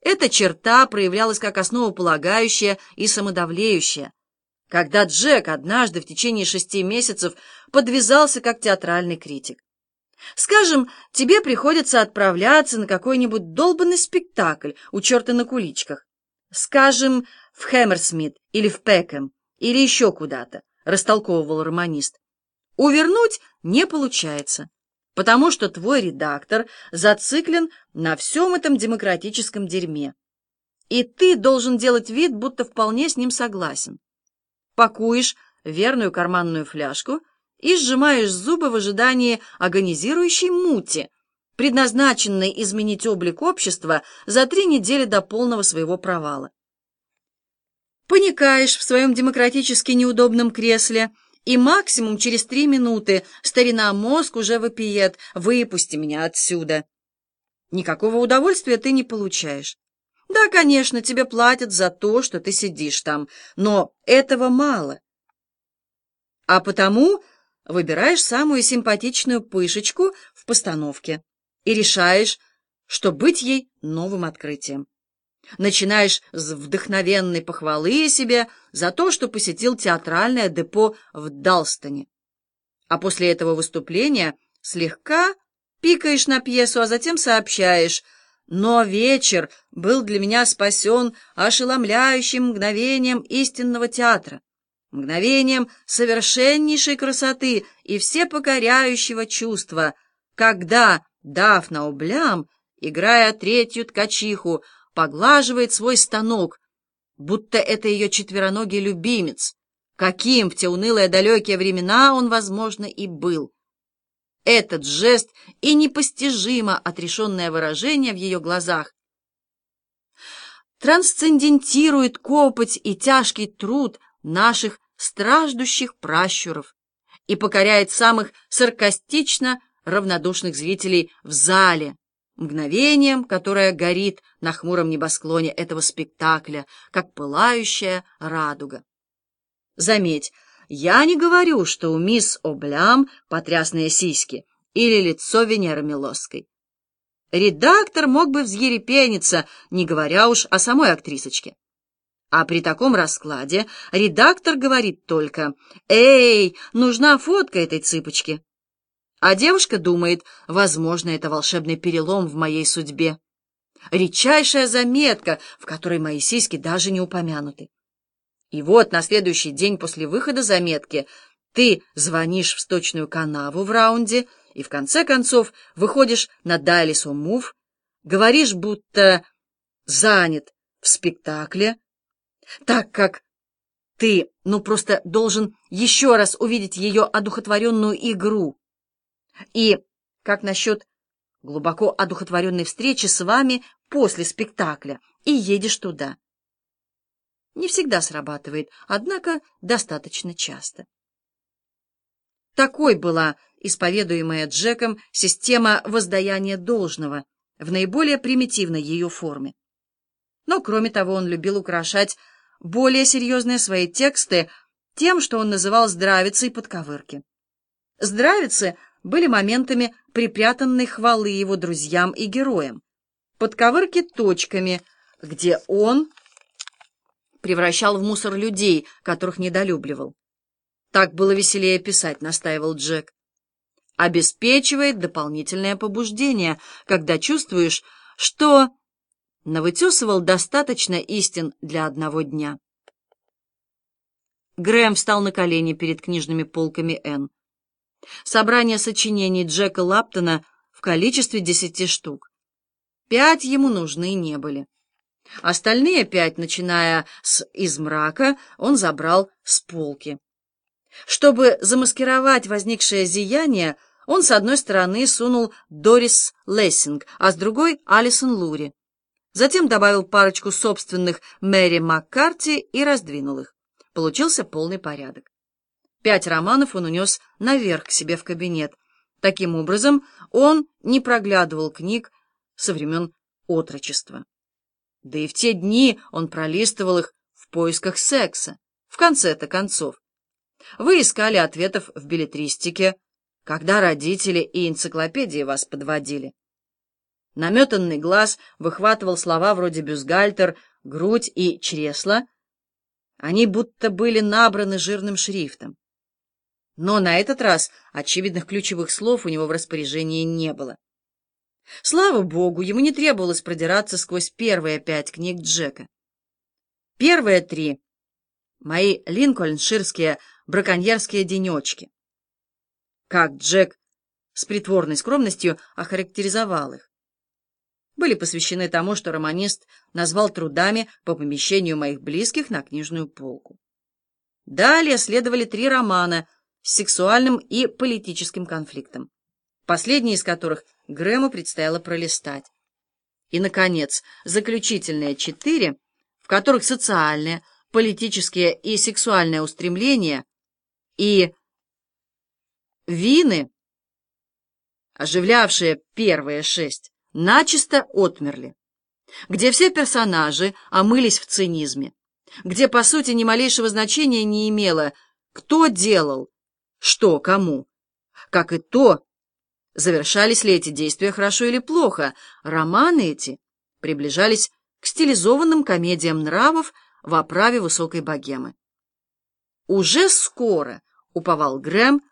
Эта черта проявлялась как основополагающая и самодавлеющая, когда Джек однажды в течение шести месяцев подвязался как театральный критик. Скажем, тебе приходится отправляться на какой-нибудь долбанный спектакль у черта на куличках. Скажем, в Хэмерсмит или в Пекэм, или еще куда-то, растолковывал романист. Увернуть не получается, потому что твой редактор зациклен на всем этом демократическом дерьме. И ты должен делать вид, будто вполне с ним согласен. Пакуешь верную карманную фляжку и сжимаешь зубы в ожидании агонизирующей мути, предназначенной изменить облик общества за три недели до полного своего провала. Поникаешь в своем демократически неудобном кресле, и максимум через три минуты старина мозг уже вопиет «выпусти меня отсюда». Никакого удовольствия ты не получаешь. Да, конечно, тебе платят за то, что ты сидишь там, но этого мало. А потому выбираешь самую симпатичную пышечку в постановке и решаешь, что быть ей новым открытием. Начинаешь с вдохновенной похвалы себе за то, что посетил театральное депо в Далстоне. А после этого выступления слегка пикаешь на пьесу, а затем сообщаешь «Но вечер был для меня спасен ошеломляющим мгновением истинного театра, мгновением совершеннейшей красоты и всепокоряющего чувства, когда Дафна Облям, играя третью ткачиху, поглаживает свой станок, будто это ее четвероногий любимец, каким в те унылые далекие времена он, возможно, и был. Этот жест и непостижимо отрешенное выражение в ее глазах трансцендентирует копоть и тяжкий труд наших страждущих пращуров и покоряет самых саркастично равнодушных зрителей в зале, мгновением, которое горит на хмуром небосклоне этого спектакля, как пылающая радуга. Заметь, я не говорю, что у мисс Облям потрясные сиськи или лицо Венеры Милосской. Редактор мог бы взъерепениться, не говоря уж о самой актрисочке. А при таком раскладе редактор говорит только «Эй, нужна фотка этой цыпочки». А девушка думает, возможно, это волшебный перелом в моей судьбе. Редчайшая заметка, в которой мои сиськи даже не упомянуты. И вот на следующий день после выхода заметки ты звонишь в сточную канаву в раунде и в конце концов выходишь на Дайлису Мув, говоришь, будто занят в спектакле, так как ты, ну, просто должен еще раз увидеть ее одухотворенную игру, и как насчет глубоко одухотворенной встречи с вами после спектакля и едешь туда? Не всегда срабатывает, однако достаточно часто. Такой была исповедуемая Джеком система воздаяния должного в наиболее примитивной ее форме. Но, кроме того, он любил украшать более серьезные свои тексты тем, что он называл здравицей подковырки. Здравицы были моментами припрятанной хвалы его друзьям и героям, подковырки точками, где он превращал в мусор людей, которых недолюбливал. Так было веселее писать, настаивал Джек. Обеспечивает дополнительное побуждение, когда чувствуешь, что навытесывал достаточно истин для одного дня. Грэм встал на колени перед книжными полками Энн. Собрание сочинений Джека Лаптона в количестве десяти штук. Пять ему нужны не были. Остальные пять, начиная с «Из мрака», он забрал с полки. Чтобы замаскировать возникшее зияние, он с одной стороны сунул Дорис Лессинг, а с другой — Алисон Лури. Затем добавил парочку собственных Мэри Маккарти и раздвинул их. Получился полный порядок. Пять романов он унес наверх к себе в кабинет. Таким образом, он не проглядывал книг со времен отрочества. Да и в те дни он пролистывал их в поисках секса. В конце-то концов. Вы искали ответов в билетристике, когда родители и энциклопедии вас подводили. Наметанный глаз выхватывал слова вроде «бюстгальтер», «грудь» и «чресла». Они будто были набраны жирным шрифтом. Но на этот раз очевидных ключевых слов у него в распоряжении не было. Слава богу, ему не требовалось продираться сквозь первые пять книг Джека. Первые три — мои линкольнширские браконьерские денечки. Как Джек с притворной скромностью охарактеризовал их. Были посвящены тому, что романист назвал трудами по помещению моих близких на книжную полку. Далее следовали три романа с сексуальным и политическим конфликтом, последний из которых Грэму предстояло пролистать. И, наконец, заключительные четыре, в которых социальные, политические и сексуальные устремления и вины, оживлявшие первые шесть, начисто отмерли, где все персонажи омылись в цинизме, где, по сути, ни малейшего значения не имело, кто делал, что кому, как и то, Завершались ли эти действия хорошо или плохо, романы эти приближались к стилизованным комедиям нравов в оправе высокой богемы. Уже скоро, уповал Грэм,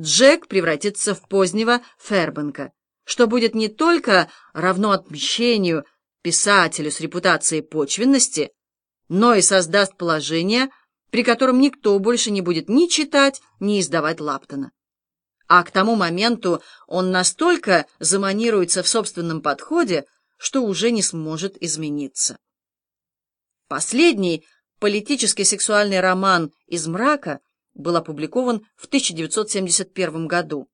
Джек превратится в позднего Фербенка, что будет не только равно отмещению писателю с репутацией почвенности, но и создаст положение, при котором никто больше не будет ни читать, ни издавать Лаптона а к тому моменту он настолько заманируется в собственном подходе, что уже не сможет измениться. Последний политический сексуальный роман «Из мрака» был опубликован в 1971 году.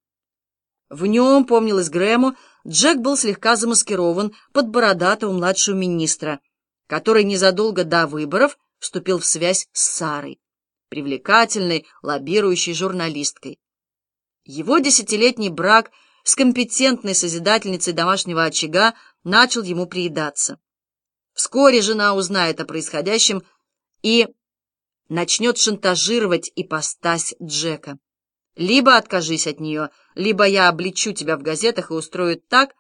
В нем, помнилось Грэму, Джек был слегка замаскирован под бородатого младшего министра, который незадолго до выборов вступил в связь с Сарой, привлекательной, лоббирующей журналисткой. Его десятилетний брак с компетентной созидательницей домашнего очага начал ему приедаться. Вскоре жена узнает о происходящем и начнет шантажировать ипостась Джека. Либо откажись от нее, либо я обличу тебя в газетах и устрою так,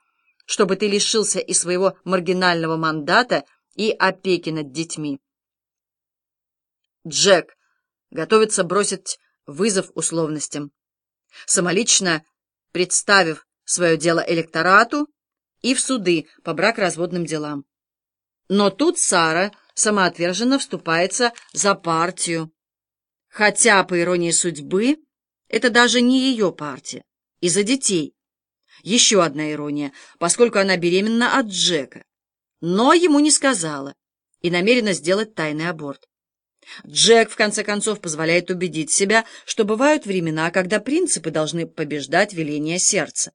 чтобы ты лишился и своего маргинального мандата, и опеки над детьми. Джек готовится бросить вызов условностям самолично представив свое дело электорату и в суды по брак-разводным делам. Но тут Сара самоотверженно вступается за партию. Хотя, по иронии судьбы, это даже не ее партия, из-за детей. Еще одна ирония, поскольку она беременна от Джека. Но ему не сказала и намерена сделать тайный аборт. Джек, в конце концов, позволяет убедить себя, что бывают времена, когда принципы должны побеждать веление сердца.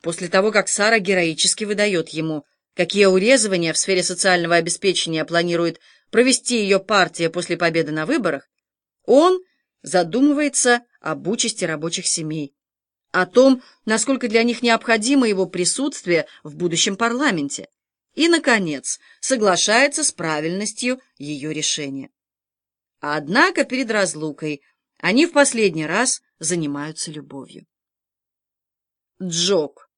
После того, как Сара героически выдает ему, какие урезывания в сфере социального обеспечения планирует провести ее партия после победы на выборах, он задумывается об участи рабочих семей, о том, насколько для них необходимо его присутствие в будущем парламенте, и, наконец, соглашается с правильностью ее решения. Однако перед разлукой они в последний раз занимаются любовью. Джок.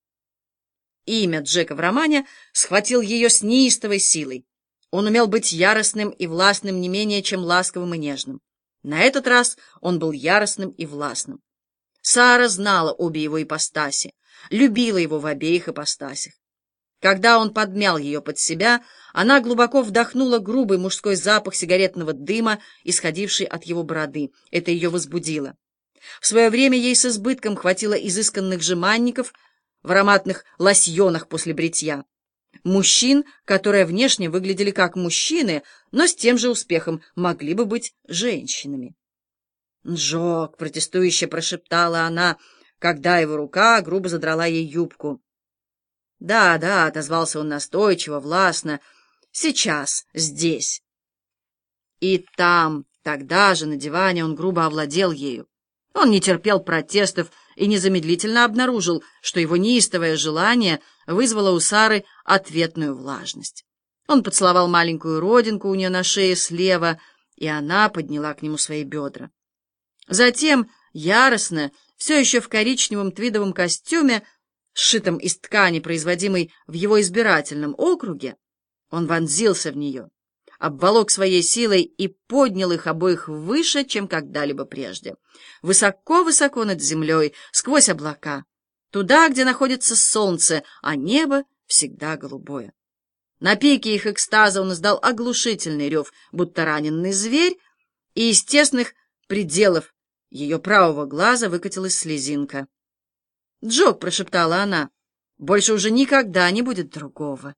Имя Джека в романе схватил ее с неистовой силой. Он умел быть яростным и властным не менее, чем ласковым и нежным. На этот раз он был яростным и властным. Сара знала обе его ипостаси, любила его в обеих ипостасях. Когда он подмял ее под себя, она глубоко вдохнула грубый мужской запах сигаретного дыма, исходивший от его бороды. Это ее возбудило. В свое время ей с избытком хватило изысканных жеманников в ароматных лосьонах после бритья. Мужчин, которые внешне выглядели как мужчины, но с тем же успехом могли бы быть женщинами. «Джок!» — протестующе прошептала она, когда его рука грубо задрала ей юбку. «Да, да», — отозвался он настойчиво, властно, — «сейчас, здесь». И там, тогда же, на диване, он грубо овладел ею. Он не терпел протестов и незамедлительно обнаружил, что его неистовое желание вызвало у Сары ответную влажность. Он поцеловал маленькую родинку у нее на шее слева, и она подняла к нему свои бедра. Затем, яростно, все еще в коричневом твидовом костюме, сшитом из ткани, производимой в его избирательном округе, он вонзился в нее, обволок своей силой и поднял их обоих выше, чем когда-либо прежде. Высоко-высоко над землей, сквозь облака, туда, где находится солнце, а небо всегда голубое. На пике их экстаза он издал оглушительный рев, будто раненый зверь, и из тесных пределов ее правого глаза выкатилась слезинка. «Джок», — прошептала она, — «больше уже никогда не будет другого».